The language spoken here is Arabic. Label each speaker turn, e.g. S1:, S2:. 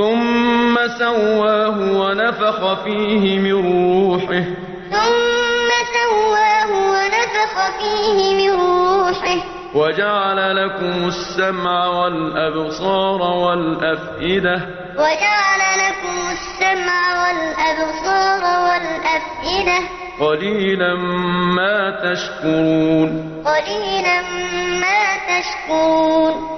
S1: ثم سواه ونفخ فيه من روحه.
S2: ثم سواه ونفخ فيه من روحه.
S1: وجعل لكم السمع والأبصار والأفئدة.
S2: وجعل لكم السمع والأبصار والأفئدة.
S1: قليلا ما تشكرون.
S2: قليلا ما تشكرون.